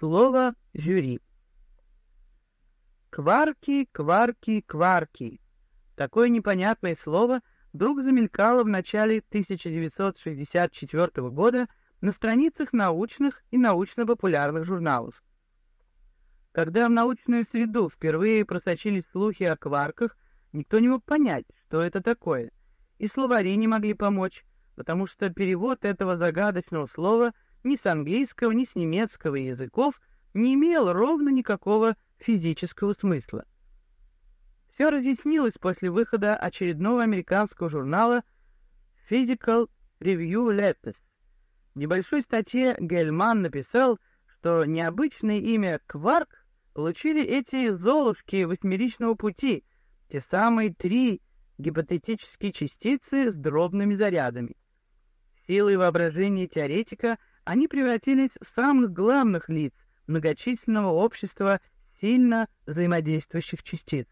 Слово «жюри». Кварки, кварки, кварки. Такое непонятное слово вдруг замелькало в начале 1964 года на страницах научных и научно-популярных журналов. Когда в научную среду впервые просочились слухи о кварках, никто не мог понять, что это такое, и словари не могли помочь, потому что перевод этого загадочного слова ни с английского, ни с немецкого языков не имел ровно никакого физического смысла. Все разъяснилось после выхода очередного американского журнала Physical Review Letters. В небольшой статье Гельман написал, что необычное имя кварк получили эти золушки восьмеричного пути, те самые три гипотетические частицы с дробными зарядами. Силой воображения теоретика они превратились в самых главных лиц многочисленного общества сильно взаимодействующих частиц.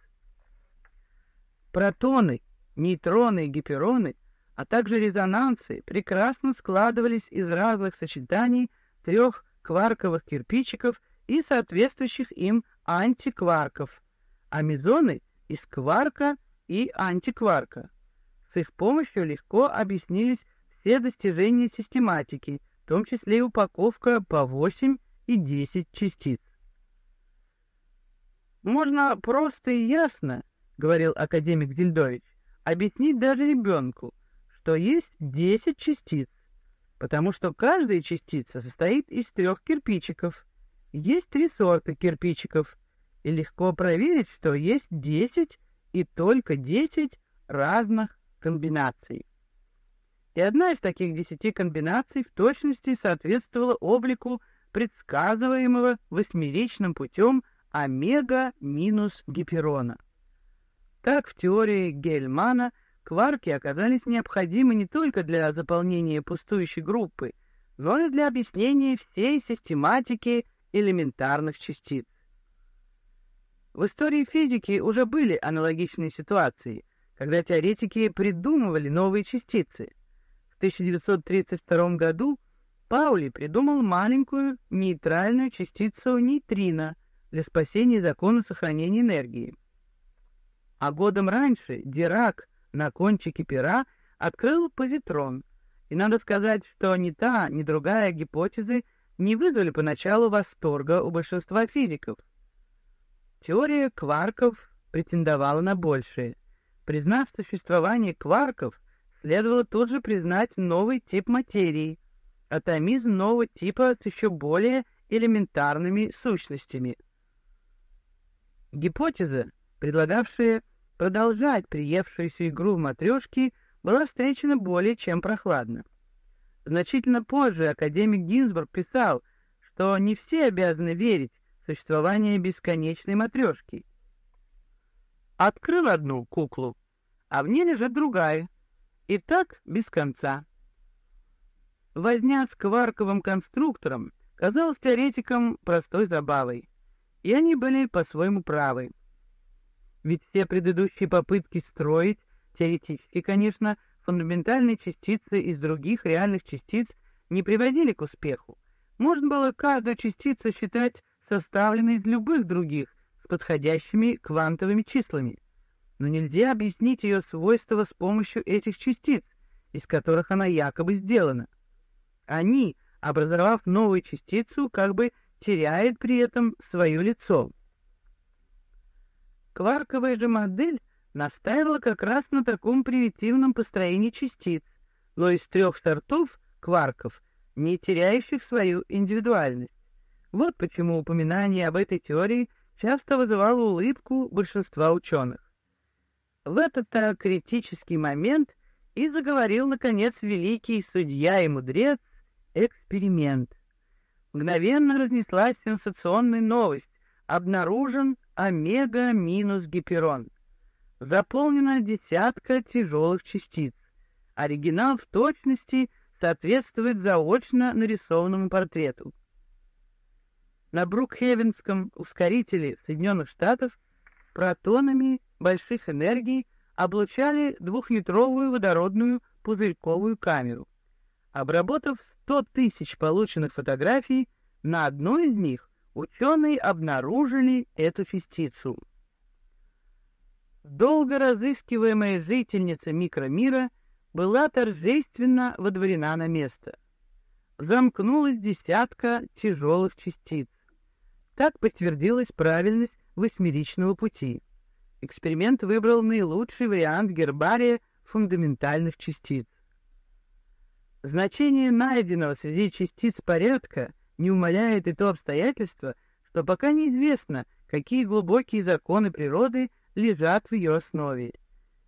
Протоны, нейтроны и гипероны, а также резонансы прекрасно складывались из разных сочетаний трех кварковых кирпичиков и соответствующих им антикварков, а мезоны — из кварка и антикварка. С их помощью легко объяснились все достижения систематики, в том числе и упаковка по 8 и 10 частиц. Можно просто и ясно, говорил академик Дильдович, объяснить даже ребенку, что есть 10 частиц, потому что каждая частица состоит из трех кирпичиков. Есть три сорта кирпичиков, и легко проверить, что есть 10 и только 10 разных комбинаций. И одна из таких десяти комбинаций в точности соответствовала облику предсказываемого восьмеричным путем омега минус гиперона. Так в теории Гельмана кварки оказались необходимы не только для заполнения пустующей группы, но и для объяснения всей систематики элементарных частиц. В истории физики уже были аналогичные ситуации, когда теоретики придумывали новые частицы. В 1932 году Паули придумал маленькую нейтральную частицу нейтрино для спасения закона сохранения энергии. А годом раньше Дирак на кончике пера открыл позитрон, и надо сказать, что ни та, ни другая гипотезы не вызвали поначалу восторга у большинства физиков. Теория кварков претендовала на большее. Признав существование кварков, следовало тут же признать новый тип материи, атомизм нового типа с еще более элементарными сущностями. Гипотеза, предлагавшая продолжать приевшуюся игру в матрешки, была встречена более чем прохладно. Значительно позже академик Гинзбург писал, что не все обязаны верить в существование бесконечной матрешки. Открыл одну куклу, а в ней лежит другая, и так без конца. Возня с кварковым конструктором казалась теоретикам простой забавой, и они были по-своему правы. Ведь все предыдущие попытки строить, теоретически, конечно, фундаментальные частицы из других реальных частиц не приводили к успеху. Можно было каждую частицу считать составленной из любых других с подходящими квантовыми числами. Но нельзя объяснить ее свойства с помощью этих частиц, из которых она якобы сделана. Они, образовав новую частицу, как бы теряют при этом свое лицо. Кварковая же модель настаивала как раз на таком примитивном построении частиц, но из трех сортов кварков, не теряющих свою индивидуальность. Вот почему упоминание об этой теории часто вызывало улыбку большинства ученых. В этот-то критический момент и заговорил, наконец, великий судья и мудрец эксперимент. Мгновенно разнеслась сенсационная новость. Обнаружен омега минус гиперон. Заполнена десятка тяжелых частиц. Оригинал в точности соответствует заочно нарисованному портрету. На Брукхевенском ускорителе Соединенных Штатов протонами больших энергий облучали двухлитровую водородную пузырьковую камеру. Обработав 100 тысяч полученных фотографий, на одной из них ученые обнаружили эту частицу. Долго разыскиваемая жительница микромира была торжественно водворена на место. Замкнулась десятка тяжелых частиц. Так подтвердилась правильность восьмеричного пути. Эксперимент выбрал наилучший вариант гербария фундаментальных частиц. Значение найденного среди частиц порядка не умаляет и то обстоятельство, что пока неизвестно, какие глубокие законы природы лежат в ее основе.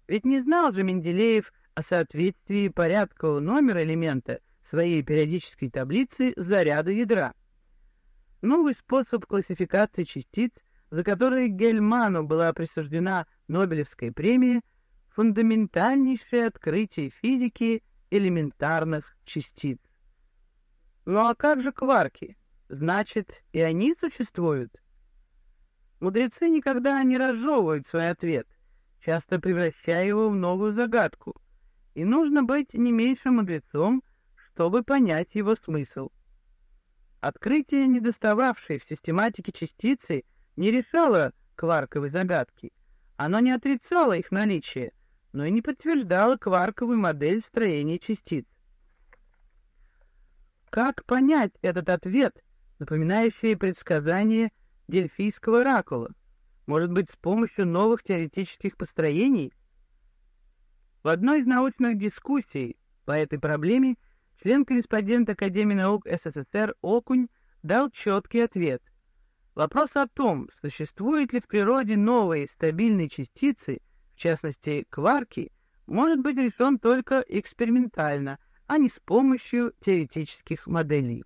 Ведь не знал же Менделеев о соответствии порядкового номера элемента своей периодической таблицы заряда ядра. Новый способ классификации частиц, за который Гельману была присуждена Нобелевская премия, фундаментальнейшее открытие физики элементарных частиц. Ну а как же кварки? Значит, и они существуют? Мудрецы никогда не разжевывают свой ответ, часто превращая его в новую загадку, и нужно быть не меньшим мудрецом, чтобы понять его смысл. Открытие, недостававшее в систематике частицы, не решало кварковой загадки. Оно не отрицало их наличие, но и не подтверждало кварковую модель строения частиц. Как понять этот ответ, напоминающий предсказание дельфийского оракула? Может быть, с помощью новых теоретических построений? В одной из научных дискуссий по этой проблеме член-корреспондент Академии наук СССР Окунь дал четкий ответ. Вопрос о том, существуют ли в природе новые стабильные частицы, в частности кварки, может быть решен только экспериментально – а не с помощью теоретических моделей.